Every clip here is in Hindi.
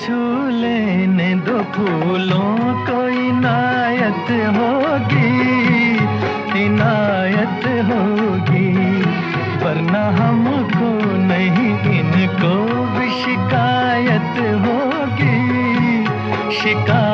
छू लेने दो फूलों को इनायत होगी इनायत होगी। वरना हमको नहीं इनको भी शिकायत होगी। शिकायत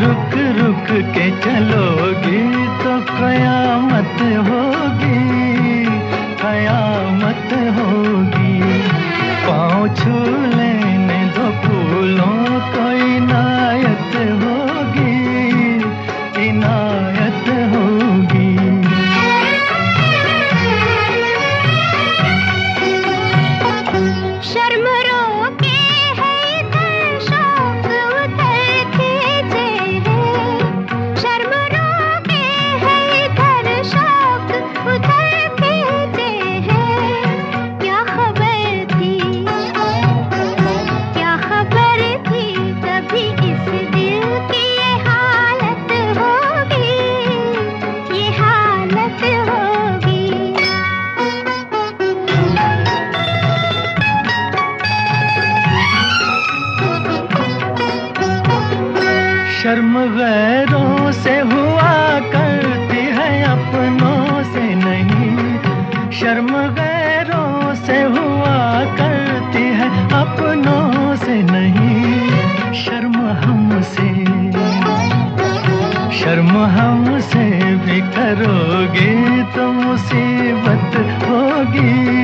रुक रुक के चलोगी तो कयामत होगी। शर्म हमसे भी करोगे तो मुसीबत होगी।